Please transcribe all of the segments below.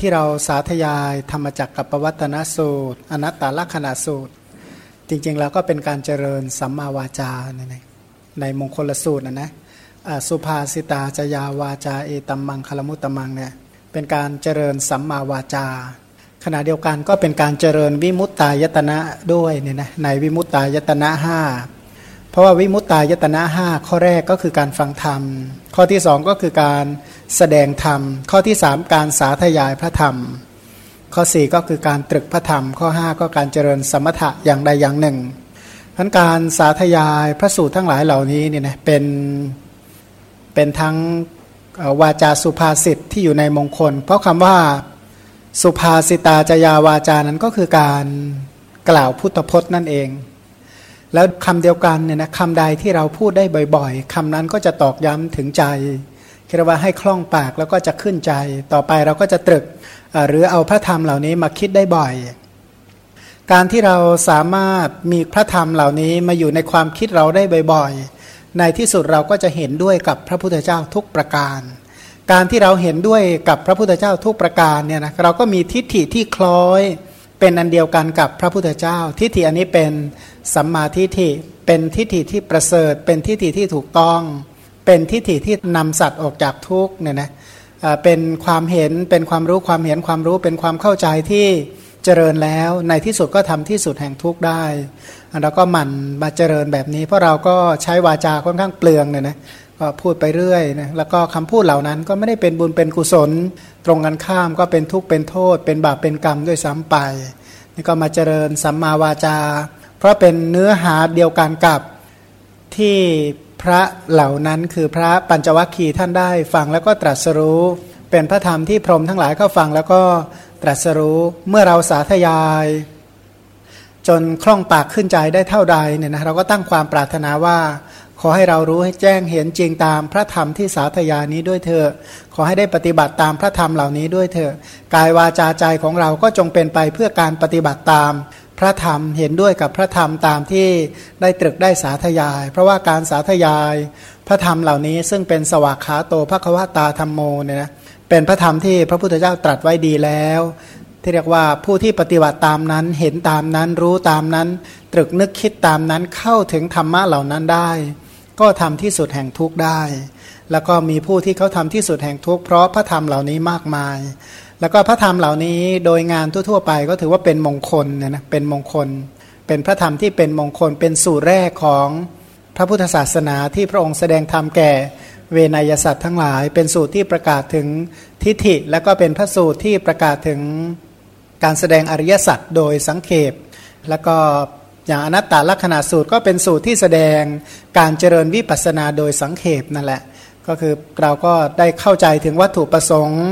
ที่เราสาธยายธรรมจักรกับปวัตนสูตร อนัตตลักษณะสูตร จริงๆแล้วก็เป็นการเจริญสัมมาวาจาในในมงคลสูตรนะนะสุภาสิตาจยาวาจาเอตัมมังคลมุตตมังเนี่ยเป็นการเจริญสัมมาวาจา ขณะเดียวกันก็เป็นการเจริญวิมุตตายตนะด้วยเนี่ยนะในวิมุตตายตนะห้า เพราะว่าวิมุตตายตนะห้าข้อแรกก็คือการฟังธรรม ข้อที่สองก็คือการแสดงธรรม ข้อที่สามการสาธยายพระธรรม ข้อสี่ก็คือการตรึกพระธรรม ข้อห้าก็การเจริญสมถะอย่างใดอย่างหนึ่งทั้นการสาธยายพระสูตรทั้งหลายเหล่านี้เนี่ยนะเป็นเป็นทั้งวาจาสุภาษิตที่อยู่ในมงคล เพราะคำว่าสุภาษิตาจยาวาจานั้นก็คือการกล่าวพุทธพจน์นั่นเอง แล้วคำเดียวกันเนี่ยนะคำใดที่เราพูดได้บ่อยๆคำนั้นก็จะตอกย้ำถึงใจคิดว่าให้คล่องปากแล้วก็จะขึ้นใจ ต่อไปเราก็จะตรึกหรือเอาพระธรรมเหล่านี้มาคิดได้บ่อย การที่เราสามารถมีพระธรรมเหล่านี้มาอยู่ในความคิดเราได้บ่อยๆ ในที่สุดเราก็จะเห็นด้วยกับพระพุทธเจ้าทุกประการ การที่เราเห็นด้วยกับพระพุทธเจ้าทุกประการเนี่ยนะเราก็มีทิฏฐิที่คล้อย เป็นอันเดียวกันกับพระพุทธเจ้า ทิฏฐิอันนี้เป็นสัมมาทิฏฐิเป็นทิฏฐิที่ประเสริฐ เป็นทิฏฐิที่ถูกต้อง เป็นทิฏฐิที่นำสัตว์ออกจากทุกข์เนี่ยนะเป็นความเห็นเป็นความรู้ความเห็นความรู้เป็นความเข้าใจที่เจริญแล้ว ในที่สุดก็ทำที่สุดแห่งทุกข์ได้เราก็หมั่นมาเจริญแบบนี้ เพราะเราก็ใช้วาจาค่อนข้างเปลืองเนี่ยนะ ก็พูดไปเรื่อยนะแล้วก็คำพูดเหล่านั้นก็ไม่ได้เป็นบุญเป็นกุศล ตรงกันข้ามก็เป็นทุกข์เป็นโทษ เป็นบาปเป็นกรรมด้วยซ้ำไปนี่ก็มาเจริญสัมมาวาจา เพราะเป็นเนื้อหาเดียวกันกับที่พระเหล่านั้นคือพระปัญจวัคคีย์ท่านได้ฟังแล้วก็ตรัสรู้ เป็นพระธรรมที่พรหมทั้งหลายเข้าฟังแล้วก็ตรัสรู้เมื่อเราสาธยาย จนคล่องปากขึ้นใจได้เท่าใดเนี่ยนะเราก็ตั้งความปรารถนาว่า ขอให้เรารู้ให้แจ้งเห็นจริงตามพระธรรมที่สาธยานี้ด้วยเถอะขอให้ได้ปฏิบัติตามพระธรรมเหล่านี้ด้วยเถอะกายวาจาใจของเราก็จงเป็นไปเพื่อการปฏิบัติตามพระธรรมเห็นด้วยกับพระธรรมตามที่ได้ตรึกได้สาธยาย เพราะว่าการสาธยาย พระธรรมเหล่านี้ซึ่งเป็นสวากขาโตภควตาธรรมโมเนี่ยนะเป็นพระธรรมที่พระพุทธเจ้าตรัสไว้ดีแล้ว ที่เรียกว่าผู้ที่ปฏิบัติตามนั้นเห็นตามนั้นรู้ตามนั้น ตรึกนึกคิดตามนั้นเข้าถึงธรรมะเหล่านั้นได้ ก็ทำที่สุดแห่งทุกข์ได้ แล้วก็มีผู้ที่เขาทำที่สุดแห่งทุกข์เพราะพระธรรมเหล่านี้มากมาย แล้วก็พระธรรมเหล่านี้โดยงานทั่วๆไปก็ถือว่าเป็นมงคลเนี่ยนะเป็นมงคล เป็นพระธรรมที่เป็นมงคลเป็นสูตรแรกของพระพุทธศาสนาที่พระองค์แสดงธรรมแก่เวนยสัตว์ทั้งหลาย เป็นสูตรที่ประกาศถึงทิฏฐิ แล้วก็เป็นพระสูตรที่ประกาศถึงการแสดงอริยสัจโดยสังเขปแล้วก็ อย่างอนัตตลักษณะสูตรก็เป็นสูตรที่แสดงการเจริญวิปัสสนาโดยสังเขปนั่นแหละ ก็คือเราก็ได้เข้าใจถึงวัตถุประสงค์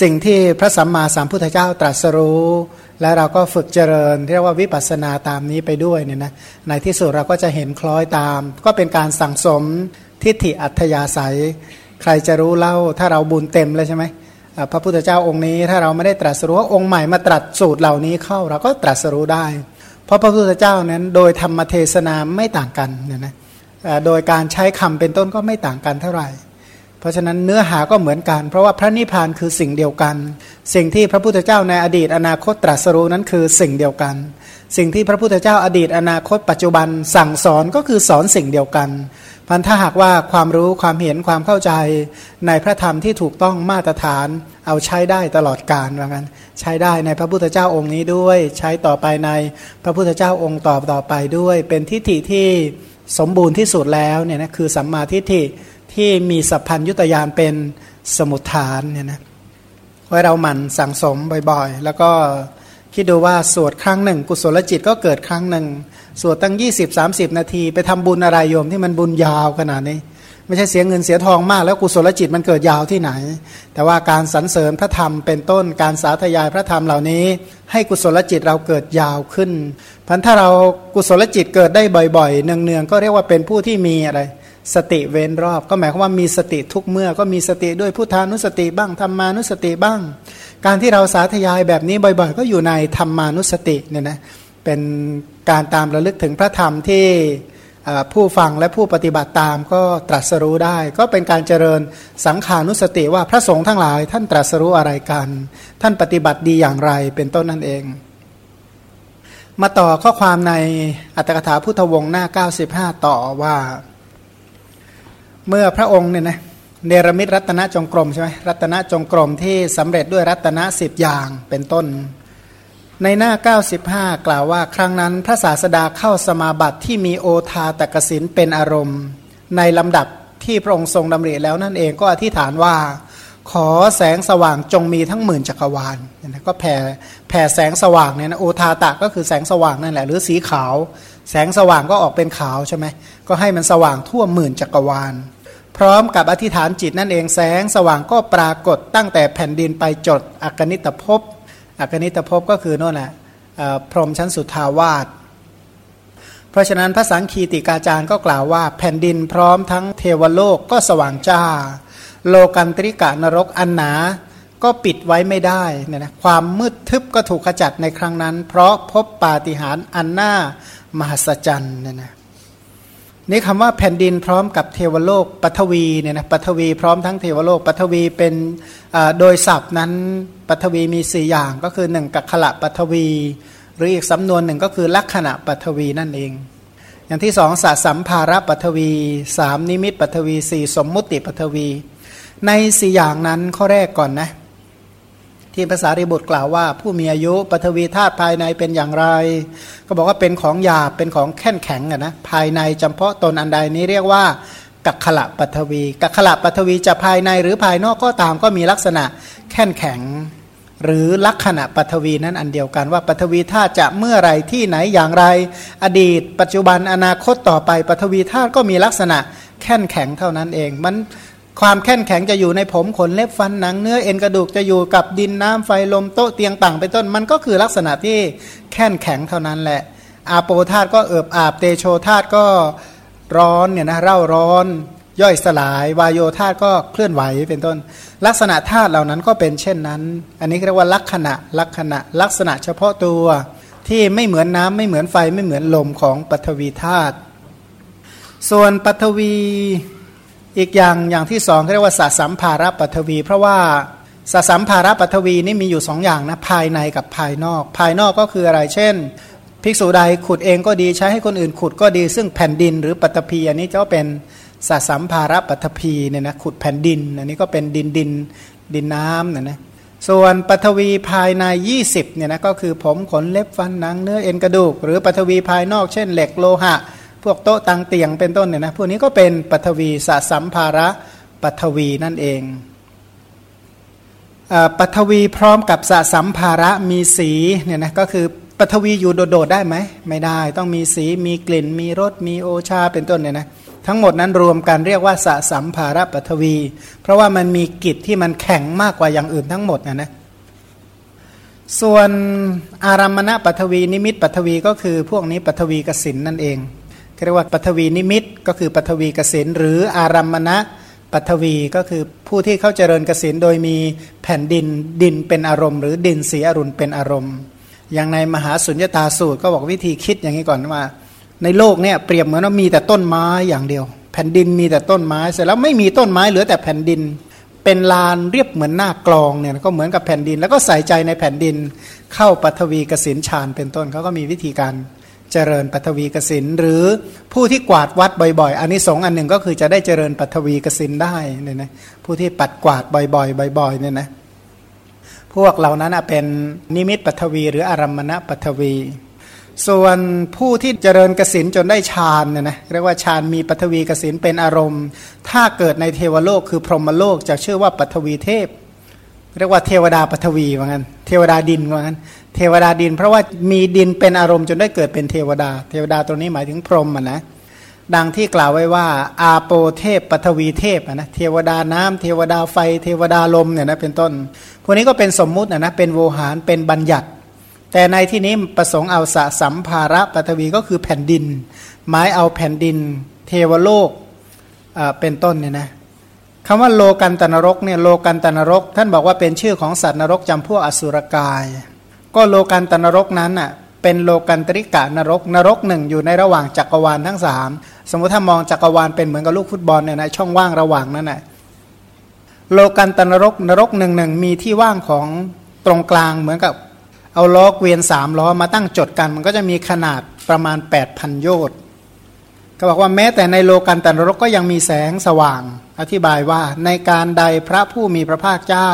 สิ่งที่พระสัมมาสัมพุทธเจ้าตรัสรู้ และเราก็ฝึกเจริญเรียกว่าวิปัสสนาตามนี้ไปด้วยเนี่ยนะในที่สุดเราก็จะเห็นคล้อยตาม ก็เป็นการสั่งสมทิฏฐิอัธยาศัย ใครจะรู้เล่าถ้าเราบุญเต็มเลยใช่ไหมพระพุทธเจ้าองค์นี้ถ้าเราไม่ได้ตรัสรู้องค์ใหม่มาตรัสสูตรเหล่านี้เข้าเราก็ตรัสรู้ได้ เพราะพระพุทธเจ้านั้นโดยธรรมเทศนาไม่ต่างกันเนี่ยนะโดยการใช้คำเป็นต้นก็ไม่ต่างกันเท่าไหร่ เพราะฉะนั้นเนื้อหาก็เหมือนกัน เพราะว่าพระนิพพานคือสิ่งเดียวกัน สิ่งที่พระพุทธเจ้าในอดีตอนาคตตรัสรู้นั้นคือสิ่งเดียวกัน สิ่งที่พระพุทธเจ้าอดีตอนาคตปัจจุบันสั่งสอนก็คือสอนสิ่งเดียวกัน พันถ้าหากว่าความรู้ความเห็นความเข้าใจในพระธรรมที่ถูกต้องมาตรฐานเอาใช้ได้ตลอดกาลว่างั้น ใช้ได้ในพระพุทธเจ้าองค์นี้ด้วย ใช้ต่อไปในพระพุทธเจ้าองค์ต่อต่อไปด้วย เป็นทิฏฐิที่สมบูรณ์ที่สุดแล้วเนี่ยนะคือสัมมาทิฏฐิที่มีสัพพัญยุตยานเป็นสมุทฐานเนี่ยนะไว้เราหมั่นสั่งสมบ่อยๆ แล้วก็ คิดดูว่าสวดครั้งหนึ่ง กุศลจิตก็เกิดครั้งหนึ่ง สวดตั้ง 20-30 นาที ไปทำบุญอะไรโยมที่มันบุญยาวขนาดนี้ ไม่ใช่เสียเงินเสียทองมาก แล้วกุศลจิตมันเกิดยาวที่ไหน แต่ว่าการสรรเสริญพระธรรมเป็นต้นการสาธยายพระธรรมเหล่านี้ ให้กุศลจิตเราเกิดยาวขึ้นพันถ้าเรากุศลจิตเกิดได้บ่อยๆเนืองๆก็เรียกว่าเป็นผู้ที่มีอะไร สติเว้นรอบ ก็หมายความว่ามีสติทุกเมื่อ ก็มีสติด้วยพุทธานุสติบ้างธรรมานุสติบ้าง การที่เราสาธยายแบบนี้บ่อยๆ ก็อยู่ในธรรมานุสติเนี่ยนะเป็นการตามระลึกถึงพระธรรมที่ผู้ฟังและผู้ปฏิบัติตามก็ตรัสรู้ได้ ก็เป็นการเจริญสังขานุสติว่าพระสงฆ์ทั้งหลาย ท่านตรัสรู้อะไรกัน ท่านปฏิบัติดีอย่างไรเป็นต้นนั่นเอง มาต่อข้อความในอัตถกถาพุทธวงศ์หน้า 95 ต่อว่า เมื่อพระองค์เนี่ยนะเนรมิตรัตนจงกรมใช่ไหมรัตนจงกรมที่สำเร็จด้วยรัตนสิบอย่างเป็นต้น ในหน้า 95 กล่าวว่าครั้งนั้นพระศาสดาเข้าสมาบัติที่มีโอทาตกสินเป็นอารมณ์ ในลำดับที่พระองค์ทรงดำริแล้วนั่นเองก็อธิษฐานว่าขอแสงสว่างจงมีทั้งหมื่นจักรวาลนะก็แผ่แผ่แสงสว่างเนี่ยนะโอทาตะก็คือแสงสว่างนั่นแหละ หรือสีขาว แสงสว่างก็ออกเป็นขาวใช่ไหมก็ให้มันสว่างทั่วหมื่นจักรวาล พร้อมกับอธิษฐานจิตนั่นเองแสงสว่างก็ปรากฏตั้งแต่แผ่นดินไปจดอกนิตภพอกนิตภพก็คือโน่นแหละพรหมชั้นสุทาวาสเพราะฉะนั้นพระสังคีติกาจารย์ก็กล่าวว่า แผ่นดินพร้อมทั้งเทวโลกก็สว่างจ้า โลกันตริกะนรกอันหนาก็ปิดไว้ไม่ได้เนี่ยนะความมืดทึบก็ถูกขจัดในครั้งนั้น เพราะพบปาฏิหาริย์อันน่ามหัศจรรย์เนี่ยนะ นี่คำว่าแผ่นดินพร้อมกับเทวโลกปัทวีเนี่ยนะปัทวีพร้อมทั้งเทวโลกปัทวีเป็นโดยศัพท์นั้นปัทวีมี 4 อย่างก็คือ 1 กัคละปัทวี หรืออีกสำนวนหนึ่งก็คือลักษณะปัทวีนั่นเอง อย่างที่สองสัสัมภาระปัทวีสามนิมิตปัทวีสี่สมมุติปัทวี ในสี่อย่างนั้นข้อแรกก่อนนะ ที่ภาษาริบุตรกล่าวว่า ผู้มีอายุปฐวีธาตุภายในเป็นอย่างไร ก็บอกว่าเป็นของหยาบเป็นของแข็งแข็งนะภายในจำเพาะตนอันใดนี้เรียกว่ากักขละปัทวีกักขละปัทวีจะภายในหรือภายนอกก็ตามก็มีลักษณะแข็งแข็ง หรือลักษณะปัทวีนั้นอันเดียวกันว่าปัทวีธาตุจะเมื่อไรที่ไหนอย่างไร อดีต ปัจจุบันอนาคตต่อไปปัทวีธาตุก็มีลักษณะแข็งแข็งเท่านั้นเองมัน ความแข็งแข็งจะอยู่ในผมขนเล็บฟันหนังเนื้อเอ็นกระดูกจะอยู่กับดินน้ำไฟลมโต๊ะเตียงต่างเป็นต้น มันก็คือลักษณะที่แข็งแข็งเท่านั้นแหละ อาโปธาตุก็เอิบอาบเตโชธาตุก็ร้อนเนี่ยนะเร่าร้อนย่อยสลายวายโยธาตก็เคลื่อนไหวเป็นต้น ลักษณะธาตุเหล่านั้นก็เป็นเช่นนั้น อันนี้เรียกว่าลักษณะลักษณะลักษณะเฉพาะตัวที่ไม่เหมือนน้ำไม่เหมือนไฟไม่เหมือนลมของปฐวีธาตุส่วนปฐวี อีกอย่างอย่างที่สองเรียกว่าสสัมภาระปัทวี เพราะว่าสสัมภาระปัทวีนี่มีอยู่สองอย่างนะภายในกับภายนอก ภายนอกก็คืออะไรเช่น ภิกษุใดขุดเองก็ดีใช้ให้คนอื่นขุดก็ดี ซึ่งแผ่นดินหรือปัตภีอันนี้จะเป็นสสัมภาระปัทภีเนี่ยนะขุดแผ่นดินอันนี้ก็เป็นดินดินดินน้ำนะนะส่วนปัทวีภายใน 20เนี่ยนะก็คือผมขนเล็บฟันหนังเนื้อเอ็นกระดูก หรือปัทวีภายนอกเช่น เหล็กโลหะ พวกโต๊ะตังเตียงเป็นต้นเนี่ยนะพวกนี้ก็เป็นปัทวีสสัมภาระปัทวีนั่นเองปัทวีพร้อมกับสสัมภาระมีสีเนี่ยนะก็คือปัทวีอยู่โดดๆได้ไหมไม่ได้ต้องมีสีมีกลิ่น มีรสมีโอชาเป็นต้นเนี่ยนะทั้งหมดนั้นรวมกันเรียกว่าสสัมภาระปัทวี เพราะว่ามันมีกิจที่มันแข็งมากกว่าอย่างอื่นทั้งหมดนะนะส่วนอารัมมณปัทวีนิมิตปัทวีก็คือพวกนี้ปัทวีกสินนั่นเอง เรียกว่าปัทวีนิมิตก็คือปัทวีกสินหรืออารัมมณะปัทวีก็คือผู้ที่เขาเจริญกสินโดยมีแผ่นดินดินเป็นอารมณ์ หรือดินสีอรุณเป็นอารมณ์ อย่างในมหาสุญญตาสูตรก็บอกวิธีคิดอย่างนี้ก่อนว่า ในโลกเนี่ยเปรียบเหมือนว่ามีแต่ต้นไม้อย่างเดียว แผ่นดินมีแต่ต้นไม้เสร็จแล้วไม่มีต้นไม้เหลือแต่แผ่นดิน เป็นลานเรียบเหมือนหน้ากลองเนี่ยก็เหมือนกับแผ่นดิน แล้วก็ใส่ใจในแผ่นดินเข้าปัทวีกสินฌานเป็นต้นเขาก็มีวิธีการ เจริญปัทวีกสินหรือผู้ที่กวาดวัดบ่อยๆอันนี้สองอันหนึ่งก็คือจะได้เจริญปัทวีกสินได้เนี่ยนะผู้ที่ปัดกวาดบ่อยๆบ่อยๆเนี่ยนะพวกเหล่านั้นเป็นนิมิตปัทวี หรืออารัมมณปัทวี ส่วนผู้ที่เจริญกสินจนได้ฌานเนี่ยนะเรียกว่าฌานมีปัทวีกสินเป็นอารมณ์ ถ้าเกิดในเทวโลกคือพรหมโลกจะชื่อว่าปัทวีเทพ เรียกว่าเทวดาปัทวีว่างั้นเทวดาดินว่างั้น เทวดาดิน เพราะว่ามีดินเป็นอารมณ์จนได้เกิดเป็นเทวดา เทวดาตัวนี้หมายถึงพรหมนะดังที่กล่าวไว้ว่าอาโปเทพปฐวีเทพนะเทวดาน้ำเทวดาไฟ เทวดาลมเนี่ยนะเป็นต้น พวกนี้ก็เป็นสมมุตินะนะเป็นโวหารเป็นบัญญัติ แต่ในที่นี้ประสงค์เอาสะสัมภาระปฐวีก็คือแผ่นดิน หมายเอาแผ่นดิน เทวโลกเป็นต้นเนี่ยนะคำว่าโลกันตนรกเนี่ยโลกันตนรก ท่านบอกว่าเป็นชื่อของสัตว์นรกจำพวกอสุรกาย ก็โลกันตนรกนั้นอะเป็นโลกันตริกะนรกนรกหนึ่งอยู่ในระหว่างจักรวาลทั้งสามสมมติถ้ามองจักรวาลเป็นเหมือนกับลูกฟุตบอลเนี่ยนะช่องว่างระหว่างนั้นแหละโลกันตนรกนรกหนึ่งหนึ่งมีที่ว่างของตรงกลางเหมือนกับเอาล้อเกวียนสามล้อมาตั้งจดกันมันก็จะมีขนาดประมาณ 8,000 โยชน์ก็บอกว่าแม้แต่ในโลกันตนรกก็ยังมีแสงสว่าง อธิบายว่าในการใดพระผู้มีพระภาคเจ้า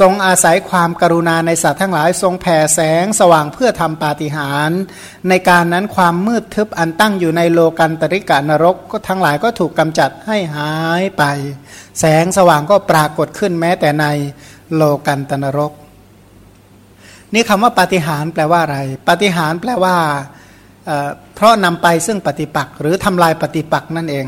ทรงอาศัยความกรุณาในสัตว์ทั้งหลาย ทรงแผ่แสงสว่างเพื่อทำปาฏิหาริย์ในการนั้นความมืดทึบอันตั้งอยู่ในโลกันตริกานรกก็ทั้งหลายก็ถูกกำจัดให้หายไป แสงสว่างก็ปรากฏขึ้นแม้แต่ในโลกันตนรก นี่คำว่าปาฏิหาริย์แปลว่าอะไรปาฏิหาริย์แปลว่าเพราะนำไปซึ่งปฏิปักษ์หรือทำลายปฏิปักษ์นั่นเอง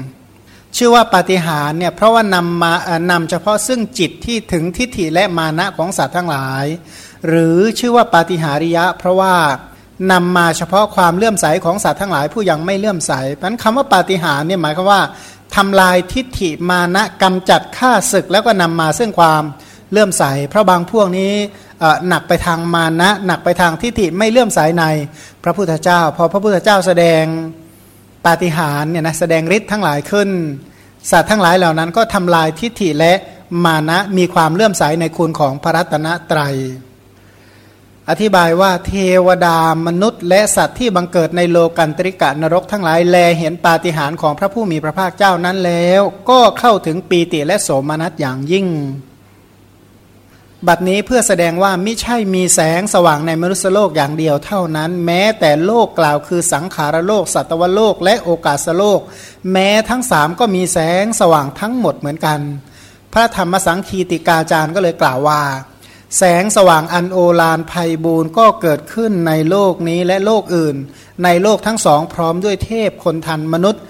ชื่อว่าปาฏิหารเนี่ยเพราะว่านำมานำเฉพาะซึ่งจิตที่ถึงทิฏฐิและมานะของสัตว์ทั้งหลาย หรือชื่อว่าปาฏิหาริยะ เพราะว่านำมาเฉพาะความเลื่อมใสของสัตว์ทั้งหลายผู้ยังไม่เลื่อมใสเพราะนั้นคำว่าปาฏิหารเนี่ยหมายความว่าทำลายทิฏฐิมานะกำจัดฆ่าศึกแล้วก็นำมาซึ่งความเลื่อมใส เพราะบางพวกนี้หนักไปทางมานะ หนักไปทางทิฏฐิไม่เลื่อมใสในพระพุทธเจ้า พอพระพุทธเจ้าแสดง ปาฏิหาริย์เนี่ยนะแสดงฤทธิ์ทั้งหลายขึ้น สัตว์ทั้งหลายเหล่านั้นก็ทำลายทิฏฐิและมานะมีความเลื่อมใสในคุณของพระรัตนตรัย อธิบายว่าเทวดามนุษย์ และสัตว์ที่บังเกิดในโลกันตริกะนรกทั้งหลายแลเห็นปาฏิหาริย์ของพระผู้มีพระภาคเจ้านั้นแล้ว ก็เข้าถึงปีติและโสมนัสอย่างยิ่ง บัดนี้เพื่อแสดงว่าไม่ใช่มีแสงสว่างในมนุษยโลกอย่างเดียวเท่านั้น แม้แต่โลกกล่าวคือสังขารโลก สัตวโลก และโอกาสโลก แม้ทั้งสามก็มีแสงสว่างทั้งหมดเหมือนกัน พระธรรมสังคีติกาจารย์ก็เลยกล่าวว่า แสงสว่างอันโอฬารภัยบูรณ์ก็เกิดขึ้นในโลกนี้และโลกอื่น ในโลกทั้งสองพร้อมด้วยเทพคนทันมนุษย์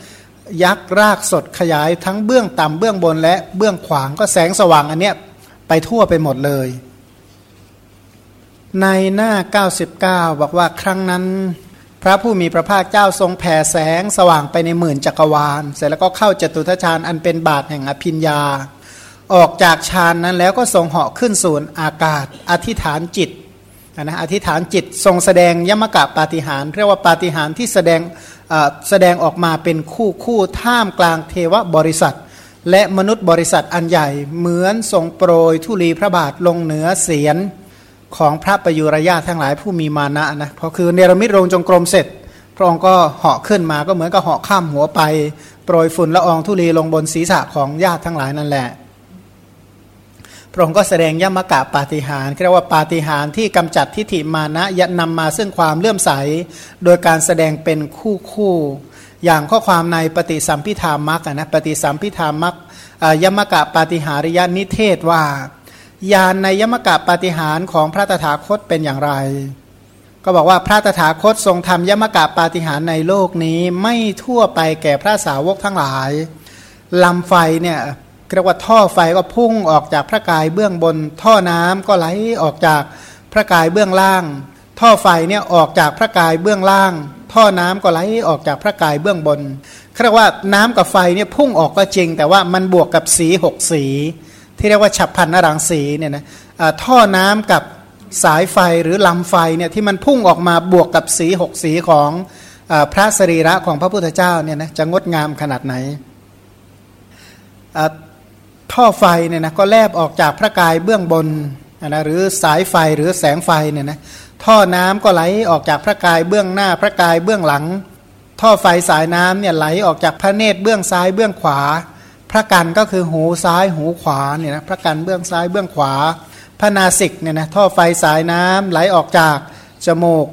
ยักษ์รากสดขยายทั้งเบื้องต่ำเบื้องบนและเบื้องขวางก็แสงสว่างอันเนี้ย ไปทั่วไปหมดเลย ในหน้า 99 บอกว่าครั้งนั้น พระผู้มีพระภาคเจ้าทรงแผ่แสงสว่างไปในหมื่นจักรวาล เสร็จแล้วก็เข้าจตุทชาญอันเป็นบาทแห่งอภิญญา ออกจากฌานนั้นแล้วก็ทรงเหาะขึ้นสู่อากาศ อธิษฐานจิตนะอธิษฐานจิตทรงแสดงยมกะปาฏิหารเรียกว่าปาฏิหารที่แสดงแสดงออกมาเป็นคู่คู่ท่ามกลางเทวบริษัท และมนุษย์บริษัทอันใหญ่เหมือนทรงโปรยทุลีพระบาทลงเหนือเสียนของพระประยุรญาทั้งหลายผู้มีมานะนะพอคือเนรมิตรงจงกรมเสร็จ พระองค์ก็เหาะขึ้นมาก็เหมือนกับเหาะข้ามหัวไป โปรยฝุ่นละอองทุลีลงบนศีรษะของญาติทั้งหลายนั่นแหละ พระองค์ก็แสดงยมกะปาฏิหารเรียกว่าปาฏิหารที่กำจัดทิฏฐิมานะยนำมาซึ่งความเลื่อมใส โดยการแสดงเป็นคู่คู่ อย่างข้อความในปฏิสัมพิธามักนะปฏิสัมพิธามักยมกะปาฏิหาริยนิเทศว่าญาณในยมกะปาฏิหารของพระตถาคตเป็นอย่างไร ก็บอกว่าพระตถาคตทรงทำยมกะปาฏิหารในโลกนี้ไม่ทั่วไปแก่พระสาวกทั้งหลายลำไฟเนี่ยเรียกว่าท่อไฟก็พุ่งออกจากพระกายเบื้องบน ท่อน้ำก็ไหลออกจากพระกายเบื้องล่าง ท่อไฟเนี่ยออกจากพระกายเบื้องล่าง ท่อน้ำก็ไหลออกจากพระกายเบื้องบนเรียกว่าน้ำกับไฟเนี่ยพุ่งออกก็จริง แต่ว่ามันบวกกับสีหกสี ที่เรียกว่าฉับพันนรังสีเนี่ยนะท่อน้ำกับสายไฟหรือลำไฟเนี่ยที่มันพุ่งออกมาบวกกับสีหกสีของอพระสรีระของพระพุทธเจ้าเนี่ยนะจะงดงามขนาดไหนท่อไฟเนี่ยนะก็แลบออกจากพระกายเบื้องบนนะหรือสายไฟหรือแสงไฟเนี่ยนะ ท่อน้ำก็ไหลออกจากพระกายเบื้องหน้าพระกายเบื้องหลัง ท่อไฟสายน้ำเนี่ยไหลออกจากพระเนตรเบื้องซ้ายเบื้องขวา พระกันก็คือหูซ้ายหูขวาเนี่ยนะพระกันเบื้องซ้ายเบื้องขวา พระนาสิกเนี่ยนะท่อไฟสายน้ำไหลออกจากจมูก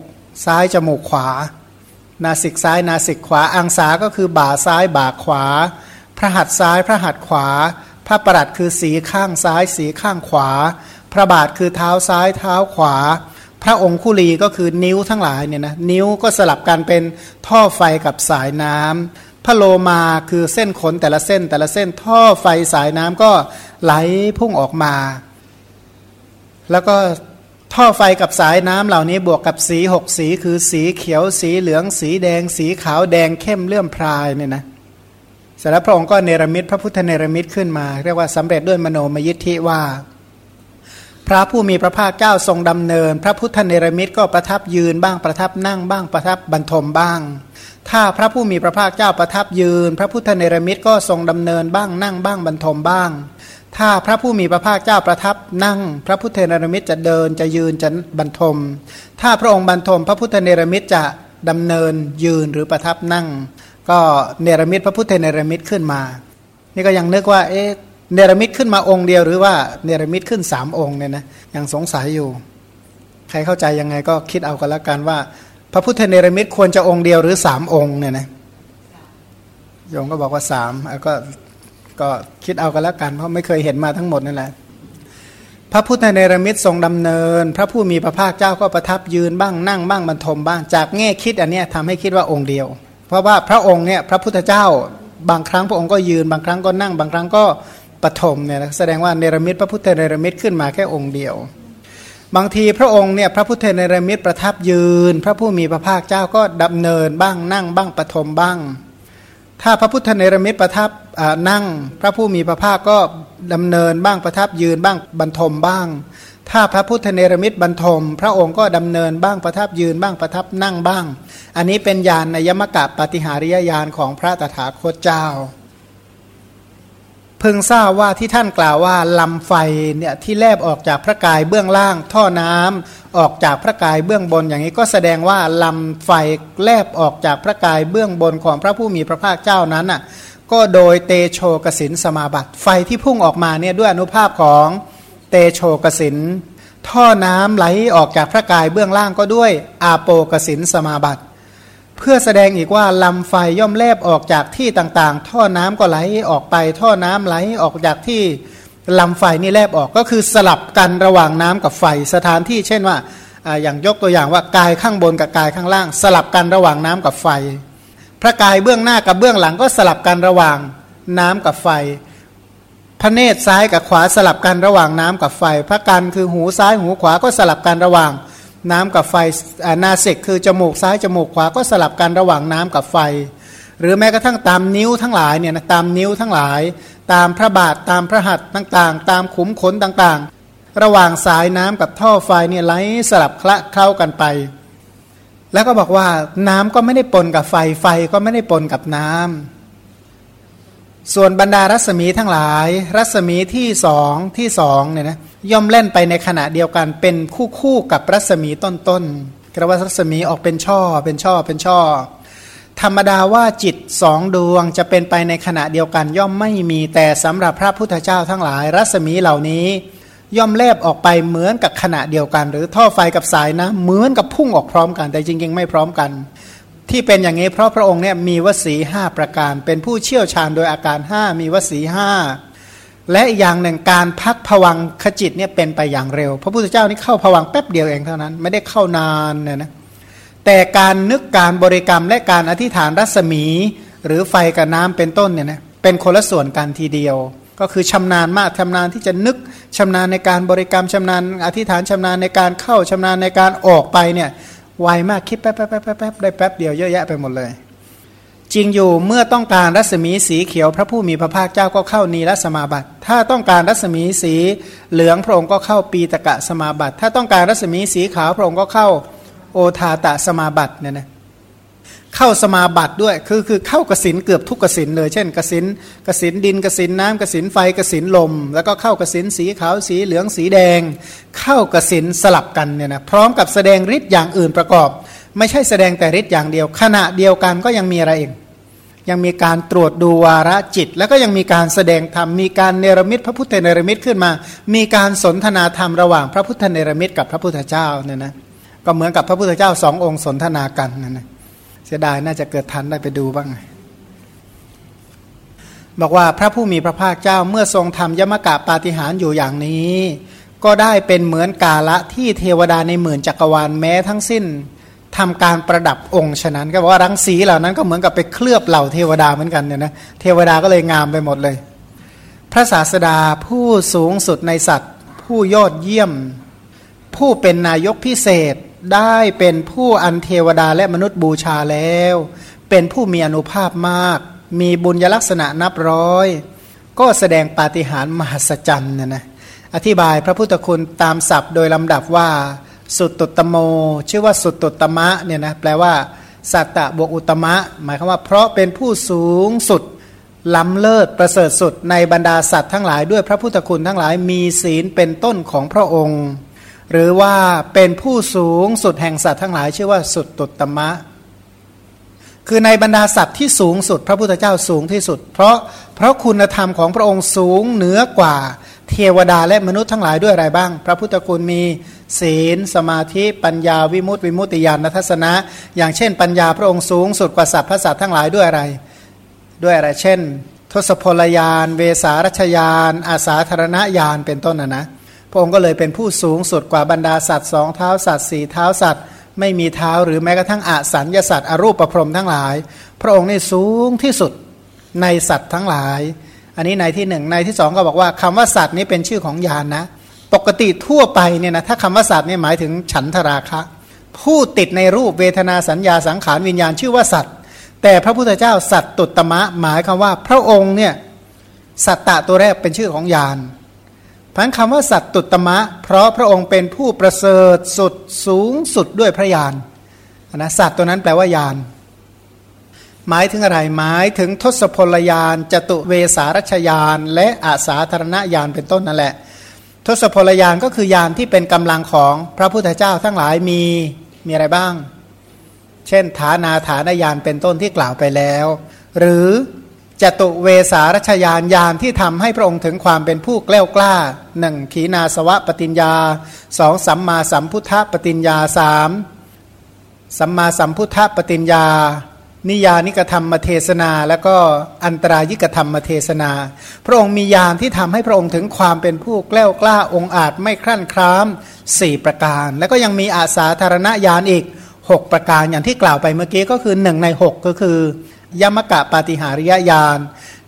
ซ้ายจมูกขวา นาสิกซ้ายนาสิกขวาอังสาก็คือบ่าซ้ายบ่าขวา พระหัตถ์ซ้ายพระหัตถ์ขวา พระประหลัดคือสีข้างซ้ายสีข้างขวา พระบาทคือเท้าซ้ายเท้าขวา พระองคุลีก็คือนิ้วทั้งหลายเนี่ยนะนิ้วก็สลับกันเป็นท่อไฟกับสายน้ำพระโลมาคือเส้นขนแต่ละเส้นแต่ละเส้นท่อไฟสายน้ำก็ไหลพุ่งออกมา แล้วก็ท่อไฟกับสายน้ำเหล่านี้บวกกับสีหกสี คือสีเขียวสีเหลืองสีแดง สีขาวแดงเข้มเลื่อมพรายเนี่ยนะเสร็จแล้วพระองค์ก็เนรมิตพระพุทธเนรมิตขึ้นมา เรียกว่าสำเร็จด้วยมโนมยิทธิว่า พระผู้มีพระภาคเจ้าทรงดำเนิน พระพุทธเนรมิตก็ประทับยืนบ้างประทับนั่งบ้างประทับบรรทมบ้าง ถ้าพระผู้มีพระภาคเจ้าประทับยืน พระพุทธเนรมิตก็ทรงดำเนินบ้างนั่งบ้างบรรทมบ้าง ถ้าพระผู้มีพระภาคเจ้าประทับนั่ง พระพุทธเนรมิตจะเดินจะยืนจะบรรทม ถ้าพระองค์บรรทม พระพุทธเนรมิตจะดำเนินยืนหรือประทับนั่ง ก็เนรมิตพระพุทธเนรมิตขึ้นมา นี่ก็ยังนึกว่าเอ๊ะ เนรมิตขึ้นมาองค์เดียวหรือว่าเนรมิตขึ้นสามองค์เนี่ยนะยังสงสัยอยู่ ใครเข้าใจยังไงก็คิดเอากันละกันว่า พระพุทธเนรมิตควรจะองค์เดียวหรือสามองค์เนี่ยนะโยมก็บอกว่าสามก็ก็คิดเอากันละกัน เพราะไม่เคยเห็นมาทั้งหมดนั่นแหละพระพุทธเนรมิตทรงดำเนิน พระผู้มีพระภาคเจ้าก็ประทับยืนบ้างนั่งบ้างบรรทมบ้างจากแง่คิดอันนี้ทำให้คิดว่าองค์เดียว เพราะว่าพระองค์เนี่ยพระพุทธเจ้าบางครั้งพระองค์ก็ยืนบางครั้งก็นั่งบางครั้งก็ ปฐมเนี่ยแสดงว่าเนรมิตพระพุทธเนรมิตขึ้นมาแค่องค์เดียว บางทีพระองค์เนี่ยพระพุทธเนรมิตประทับยืน พระผู้มีพระภาคเจ้าก็ดำเนินบ้างนั่งบ้างปฐมบ้าง ถ้าพระพุทธเนรมิตประทับนั่ง พระผู้มีพระภาคก็ดำเนินบ้างประทับยืนบ้างบรรทมบ้าง ถ้าพระพุทธเนรมิตบรรทม พระองค์ก็ดำเนินบ้างประทับยืนบ้างประทับนั่งบ้าง อันนี้เป็นญาณในยมกะปฏิหาริยญาณของพระตถาคตเจ้า พึงทราบว่าที่ท่านกล่าวว่าลำไฟเนี่ยที่แลบออกจากพระกายเบื้องล่าง ท่อน้ำออกจากพระกายเบื้องบนอย่างนี้ก็แสดงว่าลำไฟแลบออกจากพระกายเบื้องบนของพระผู้มีพระภาคเจ้านั้นอะก็โดยเตโชกสินสมาบัติ ไฟที่พุ่งออกมาเนี่ยด้วยอนุภาพของเตโชกสินท่อน้ำไหลออกจากพระกายเบื้องล่างก็ด้วยอาโปกสินสมาบัติ เพื่อแสดงอีกว่าลำไฟย่อมแลบออกจากที่ต่างๆ ท่อน้ำก็ไหลออกไป ท่อน้ำไหลออกจากที่ลำไฟนี่แลบออกก็คือสลับกันระหว่างน้ำกับไฟสถานที่ เช่นว่าอย่างยกตัวอย่างว่ากายข้างบนกับกายข้างล่าง สลับกันระหว่างน้ำกับไฟ พระกายเบื้องหน้ากับเบื้องหลังก็สลับกันระหว่างน้ำกับไฟ พระเนตรซ้ายกับขวาสลับกันระหว่างน้ำกับไฟ พระกันคือหูซ้ายหูขวาก็สลับกันระหว่าง น้ำกับไฟนาเซกคือจมูกซ้ายจมูกขวาก็สลับกันระหว่างน้ำกับไฟ หรือแม้กระทั่งตามนิ้วทั้งหลายเนี่ยนะตามนิ้วทั้งหลาย ตามพระบาทตามพระหัตถ์ต่างๆ ตามขุมขนต่างๆ ระหว่างสายน้ำกับท่อไฟเนี่ยไหลสลับคละเข้ากันไป แล้วก็บอกว่าน้ำก็ไม่ได้ปนกับไฟไฟก็ไม่ได้ปนกับน้ำ ส่วนบรรดารัศมีทั้งหลาย รัศมีที่สองที่สองเนี่ยนะย่อมเล่นไปในขณะเดียวกันเป็นคู่คู่กับรัศมีต้นๆกระว่ารัศมีออกเป็นช่อเป็นช่อเป็นช่อ ธรรมดาว่าจิตสองดวงจะเป็นไปในขณะเดียวกัน ย่อมไม่มีแต่สำหรับพระพุทธเจ้าทั้งหลาย รัศมีเหล่านี้ ย่อมแลบออกไปเหมือนกับขณะเดียวกัน หรือท่อไฟกับสายนะเหมือนกับพุ่งออกพร้อมกัน แต่จริงๆ ไม่พร้อมกัน ที่เป็นอย่างนี้เพราะพระองค์เนี่ยมีวสีห้าประการ เป็นผู้เชี่ยวชาญโดยอาการห้ามีวสีห้าและอย่างหนึ่งการพักผวังขจิตเนี่ยเป็นไปอย่างเร็ว พระพุทธเจ้านี่เข้าผวังแป๊บเดียวเองเท่านั้น ไม่ได้เข้านานเนี่ยนะแต่การนึกการบริกรรมและการอธิษฐานรัศมี หรือไฟกับน้ำเป็นต้นเนี่ยนะเป็นคนละส่วนกันทีเดียว ก็คือชำนาญมากชำนาญที่จะนึกชำนาญในการบริกรรมชำนาญอธิษฐานชำนาญในการเข้าชำนาญในการออกไปเนี่ย ไวมากคิดแป๊บแป๊บแป๊บแป๊บได้แป๊บเดียวเยอะแยะไปหมดเลย จริงอยู่เมื่อต้องการรัศมีสีเขียวพระผู้มีพระภาคเจ้าก็เข้านีรัสมาบัติถ้าต้องการรัศมีสีเหลืองพระองค์ก็เข้าปีตกะสมาบัติถ้าต้องการรัศมีสีขาวพระองค์ก็เข้าโอทาตะสมาบัติเนี่ยนะ เข้าสมาบัติด้วย คือคือเข้ากสินเกือบทุกกสินเลย เช่นกสินกสินดินกสินน้ำกสินไฟกสินลม แล้วก็เข้ากสินสีขาวสีเหลืองสีแดง เข้ากสินสลับกันเนี่ยนะพร้อมกับแสดงฤทธิ์อย่างอื่นประกอบ ไม่ใช่แสดงแต่ฤทธิ์อย่างเดียว ขณะเดียวกันก็ยังมีอะไรอีกยังมีการตรวจดูวาระจิต แล้วก็ยังมีการแสดงธรรมมีการเนรมิตพระพุทธเนรมิตขึ้นมา มีการสนทนาธรรมระหว่างพระพุทธเนรมิตกับพระพุทธเจ้าเนี่ยนะก็เหมือนกับพระพุทธเจ้าสององค์สนทนากันนั่นนะ เสียดายน่าจะเกิดทันได้ไปดูบ้าง บอกว่าพระผู้มีพระภาคเจ้าเมื่อทรงทำยมกะปาฏิหารอยู่อย่างนี้ ก็ได้เป็นเหมือนกาละที่เทวดาในหมื่นจักรวาลแม้ทั้งสิ้นทำการประดับองค์ฉะนั้น ก็บอกว่ารังสีเหล่านั้นก็เหมือนกับไปเคลือบเหล่าเทวดาเหมือนกันเนี่ยนะเทวดาก็เลยงามไปหมดเลย พระศาสดาผู้สูงสุดในสัตว์ ผู้ยอดเยี่ยม ผู้เป็นนายกพิเศษ ได้เป็นผู้อันเทวดาและมนุษย์บูชาแล้ว เป็นผู้มีอนุภาพมาก มีบุญยลักษณะนับร้อย ก็แสดงปาฏิหาริย์มหัศจรรย์นะนะอธิบายพระพุทธคุณตามศัพท์โดยลำดับว่า สุดตุตโม ชื่อว่าสุดตุตมะเนี่ยนะแปลว่า สัตตะบวกอุตมะ หมายความว่า เพราะเป็นผู้สูงสุดล้ำเลิศประเสริฐสุดในบรรดาสัตว์ทั้งหลายด้วยพระพุทธคุณทั้งหลายมีศีลเป็นต้นของพระองค์ หรือว่าเป็นผู้สูงสุดแห่งสัตว์ทั้งหลาย ชื่อว่าสุดตุตมะ คือในบรรดาสัตว์ที่สูงสุด พระพุทธเจ้าสูงที่สุด เพราะเพราะคุณธรรมของพระองค์สูงเหนือกว่าเทวดาและมนุษย์ทั้งหลายด้วยอะไรบ้าง พระพุทธคุณมีศีล สมาธิปัญญาวิมุตติวิมุตติญาณทัศนะ อย่างเช่น ปัญญาพระองค์สูงสุดกว่าสัตว์พระสัตว์ทั้งหลายด้วยอะไร ด้วยอะไร เช่น ทศพลยาน เวสารัชยาน อาสาธารณญาณเป็นต้นนะนะ ระองค์ก็เลยเป็นผู้สูงสุดกว่าบรรดาสัตว์สองเท้าสัตว์สี่เท้าสัตว์ ไม่มีเท้าหรือแม้กระทั่งอสัญญาสัตว์อรูปประพรมทั้งหลาย พระองค์นี่สูงที่สุดในสัตว์ทั้งหลาย อันนี้ในที่หนึ่งในที่สองก็บอกว่าคำว่าสัตว์นี้เป็นชื่อของยานนะ ปกติทั่วไปเนี่ยนะถ้าคำว่าสัตว์นี่หมายถึงฉันทราคะ ผู้ติดในรูปเวทนาสัญญาสังขารวิญญาณชื่อว่าสัตว์ แต่พระพุทธเจ้าสัตตุตมะหมายคำว่า พระองค์เนี่ยสัตตะตัวแรกเป็นชื่อของยาน พันคำว่าสัตตุตมะ เพราะพระองค์เป็นผู้ประเสริฐสุดสูงสุดด้วยพระยานนะสัตว์ตัวนั้นแปลว่ายานหมายถึงอะไรหมายถึงทศพลยานจตุเวสารชยาน และอาสาธารณยานเป็นต้นนั่นแหละ ทศพลยานก็คือยานที่เป็นกำลังของพระพุทธเจ้าทั้งหลายมีมีอะไรบ้าง เช่นฐานาฐานยานเป็นต้นที่กล่าวไปแล้ว หรือ จตุเวสารชยานยานที่ทำให้พระองค์ถึงความเป็นผู้แกล้วกล้าหนึ่งขีนาสวะปฏิญญาสองสัมมาสัมพุทธปฏิญญาสามสัมมาสัมพุทธปฏิญญา นิยานิกธรรมมเทศนา แล้วก็อันตรายิกธรรมมเทศนา พระองค์มียานที่ทำให้พระองค์ถึงความเป็นผู้แกล้วกล้าองอาจไม่ครั่นคร้ามสี่ประการ แล้วก็ยังมีอาสาธารณญาณอีก 6 ประการอย่างที่กล่าวไปเมื่อกี้ก็คือหนึ่งใน 6 ก็คือ ยมกะปาฏิหาริยญาณ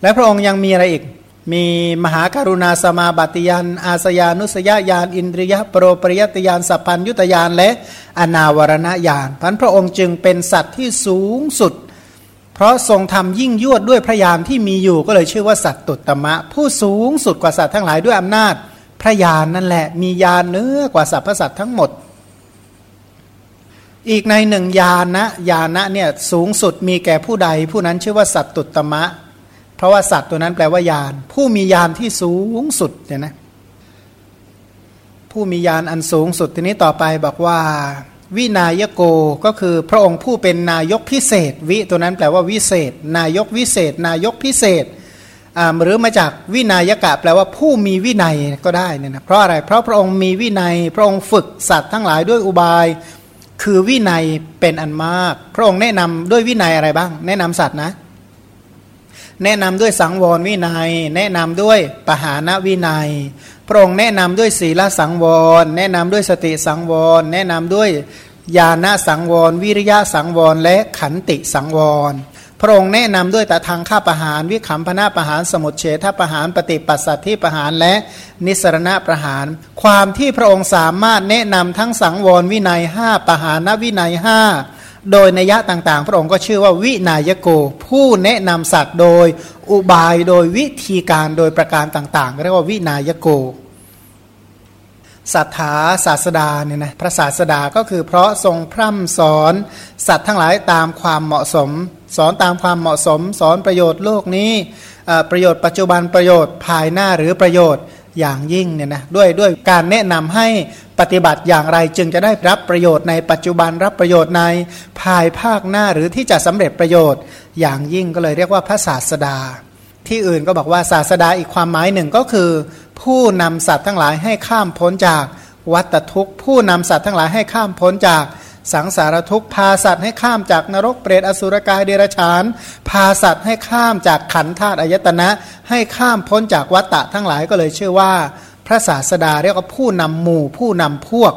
และพระองค์ยังมีอะไรอีก มีมหาการุณาสมาบัติยานอาสยานุสยญาณอินทรียโปรปริยติยานสัพพัญยุตยานและอนาวรณญาณพันพระองค์จึงเป็นสัตว์ที่สูงสุด เพราะทรงทำยิ่งยวดด้วยพระยานที่มีอยู่ก็เลยชื่อว่าสัตตุตมะ ผู้สูงสุดกว่าสัตว์ทั้งหลายด้วยอำนาจพระยานนั่นแหละมียานเนื้อกว่าสรรพสัตว์ทั้งหมด อีกในหนึ่งยานะยานะเนี่ยสูงสุดมีแก่ผู้ใด ผู้นั้นชื่อว่าสัตตุตมะ เพราะว่าสัตว์ตัวนั้นแปลว่ายานผู้มียานที่สูงสุดเนี่ยนะผู้มียานอันสูงสุดทีนี้ต่อไปบอกว่า วินายโกก็คือพระองค์ผู้เป็นนายกพิเศษ วิตัวนั้นแปลว่าวิเศษ นายกวิเศษ นายกพิเศษหรือมาจากวินายกะแปลว่าผู้มีวินัยก็ได้เนี่ยนะเพราะอะไรเพราะพระองค์มีวินัย พระองค์ฝึกสัตว์ทั้งหลายด้วยอุบาย คือวินัยเป็นอันมาก พระองค์แนะนำด้วยวินัยอะไรบ้าง แนะนำสัตว์นะ แนะนำด้วยสังวรวินัย แนะนำด้วยปหานวินัย พระองค์แนะนำด้วยศีลสังวร แนะนำด้วยสติสังวร แนะนำด้วยญาณสังวร วิริยะสังวร และขันติสังวร พระองค์แนะนำด้วยแต่ทางข้าประหาร วิขำพนาประหารสมุทเฉทประหารปฏิปัสสัตทิประหารและนิสรณะประหาร ความที่พระองค์สามารถแนะนำทั้งสังวรวินัยห้าประหารวินัยห้าโดยนัยยะต่างๆ พระองค์ก็ชื่อว่าวินายโก ผู้แนะนำสัตว์โดยอุบายโดยวิธีการโดยประการต่างๆ เรียกว่าวินายโก สัทธาศาสดาเนี่ยนะพระศาสดาก็คือเพราะทรงพร่ำสอนสัตว์ทั้งหลายตามความเหมาะสม สอนตามความเหมาะสม สอนประโยชน์โลกนี้ประโยชน์ปัจจุบันประโยชน์ภายหน้าหรือประโยชน์อย่างยิ่งเนี่ยนะด้วยด้วยการแนะนำให้ปฏิบัติอย่างไรจึงจะได้รับประโยชน์ในปัจจุบันรับประโยชน์ในภายภาคหน้าหรือที่จะสำเร็จประโยชน์อย่างยิ่งก็เลยเรียกว่าพระศาสดา ที่อื่นก็บอกว่าศาสดาอีกความหมายหนึ่งก็คือ ผู้นำสัตว์ทั้งหลายให้ข้ามพ้นจากวัตทุกข์ ผู้นำสัตว์ทั้งหลายให้ข้ามพ้นจากสังสารทุกข์พาสัตว์ให้ข้ามจากนรกเปรตอสุรกายเดรัจฉาน พาสัตว์ให้ข้ามจากขันธาตุอายตนะ ให้ข้ามพ้นจากวัตตะทั้งหลายก็เลยชื่อว่า พระศาสดาเรียกว่าผู้นำหมู่ผู้นำพวก